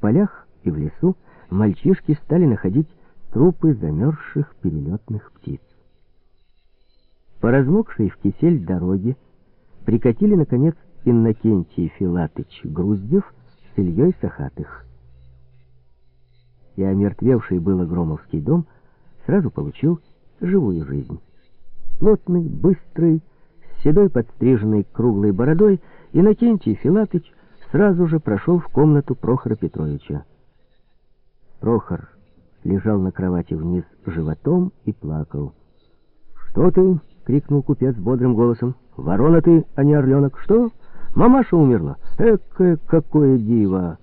Полях и в лесу мальчишки стали находить трупы замерзших перелетных птиц. По размокшей в кисель дороге прикатили, наконец, Иннокентий Филатыч Груздев с Ильей Сахатых. И омертвевший было Громовский дом сразу получил живую жизнь. Плотный, быстрый, с седой подстриженной круглой бородой, Иннокентий Филатыч сразу же прошел в комнату Прохора Петровича. Прохор лежал на кровати вниз животом и плакал. «Что ты?» — крикнул купец бодрым голосом. «Ворона ты, а не орленок. Что? Мамаша умерла? Экое какое диво!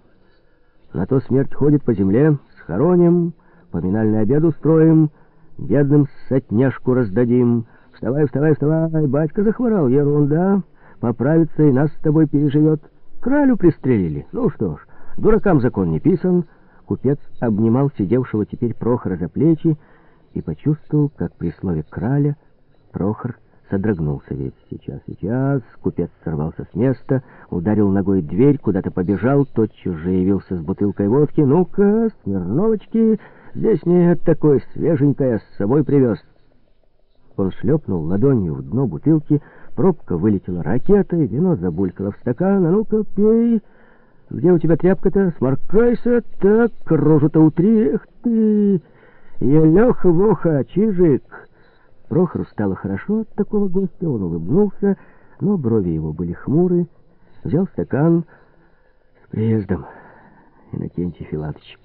На то смерть ходит по земле, схороним, поминальный обед устроим, бедным сотняшку раздадим. Вставай, вставай, вставай, батька захворал, ерунда, поправится и нас с тобой переживет. Кралю пристрелили. Ну что ж, дуракам закон не писан». Купец обнимал сидевшего теперь Прохора за плечи и почувствовал, как при слове «краля» Прохор содрогнулся весь. Сейчас, сейчас. Купец сорвался с места, ударил ногой дверь, куда-то побежал, тотчас же явился с бутылкой водки. «Ну-ка, Смирновочки, здесь нет такой свеженькой, а с собой привез». Он шлепнул ладонью в дно бутылки, пробка вылетела ракетой, вино забулькало в стакан. «А ну-ка, пей!» Где у тебя тряпка-то? Сморкайся, так, рожу-то утри, эх ты! Елеха-воха, чижик!» Прохору стало хорошо от такого гостя, он улыбнулся, но брови его были хмуры. Взял стакан с приездом. Иннокентий Филатович,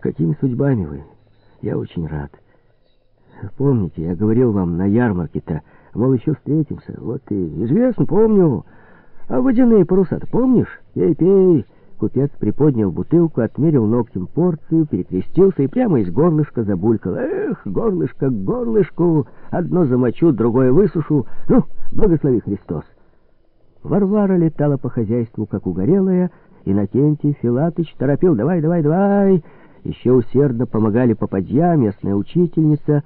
какими судьбами вы? Я очень рад. Помните, я говорил вам на ярмарке-то, мол, еще встретимся. Вот и известно, помню. А водяные паруса-то помнишь? Пей, пей. Купец приподнял бутылку, отмерил ногтем порцию, перекрестился и прямо из горлышка забулькал. Эх, горлышко к горлышку, одно замочу, другое высушу. Ну, благослови Христос. Варвара летала по хозяйству, как угорелая, Иннокентий Филатыч торопил «давай, давай, давай». Еще усердно помогали попадья, местная учительница.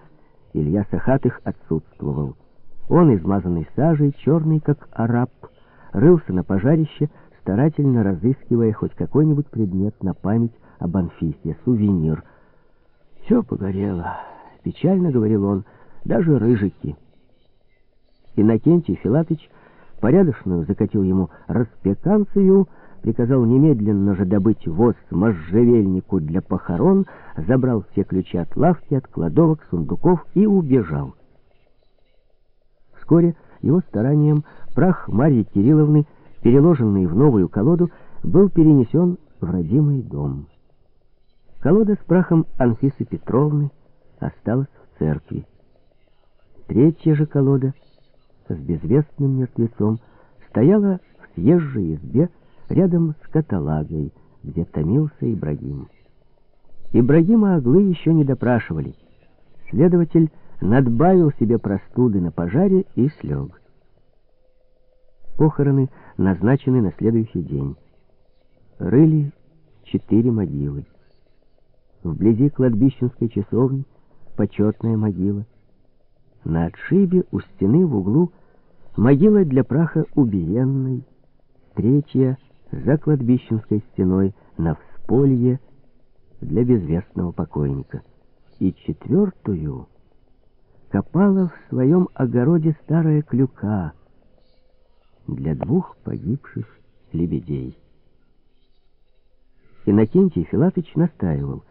Илья Сахатых отсутствовал. Он, измазанный сажей, черный, как араб, рылся на пожарище, старательно разыскивая хоть какой-нибудь предмет на память об Анфисе, сувенир. «Все погорело», — печально говорил он, — «даже рыжики». Иннокентий Филатыч порядочную закатил ему распеканцию, приказал немедленно же добыть воз можжевельнику для похорон, забрал все ключи от лавки, от кладовок, сундуков и убежал. Вскоре его старанием прах Марьи Кирилловны, переложенный в новую колоду, был перенесен в родимый дом. Колода с прахом Анфисы Петровны осталась в церкви. Третья же колода с безвестным мертвецом стояла в съезжей избе рядом с каталагой, где томился Ибрагим. Ибрагима Аглы еще не допрашивали. Следователь надбавил себе простуды на пожаре и слег. Похороны назначены на следующий день. Рыли четыре могилы. Вблизи кладбищенской часовни почетная могила. На отшибе у стены в углу могила для праха убиенной. Третья за кладбищенской стеной на всполье для безвестного покойника. И четвертую копала в своем огороде старая клюка — для двух погибших лебедей. Иннокентий Филатыч настаивал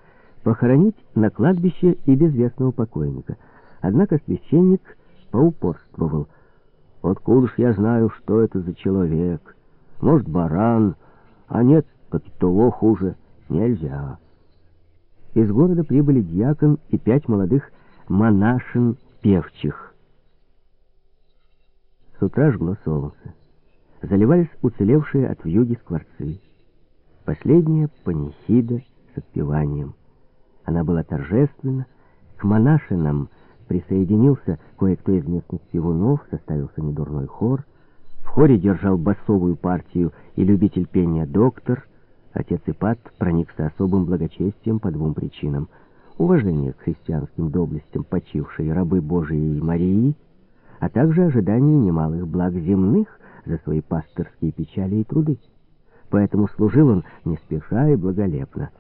похоронить на кладбище и безвестного покойника. Однако священник поупорствовал. «Откуда ж я знаю, что это за человек? Может, баран, а нет, так того хуже. Нельзя». Из города прибыли дьякон и пять молодых монашин певчих. С утра жгло солнце заливались уцелевшие от вьюги скворцы. Последняя панихида с отпеванием. Она была торжественна. К монашинам присоединился кое-кто из местных певунов, составился недурной хор. В хоре держал басовую партию и любитель пения доктор. Отец Ипат проникся особым благочестием по двум причинам. Уважение к христианским доблестям почившей рабы Божией Марии, а также ожидание немалых благ земных, за свои пасторские печали и труды. поэтому служил он не спеша и благолепно.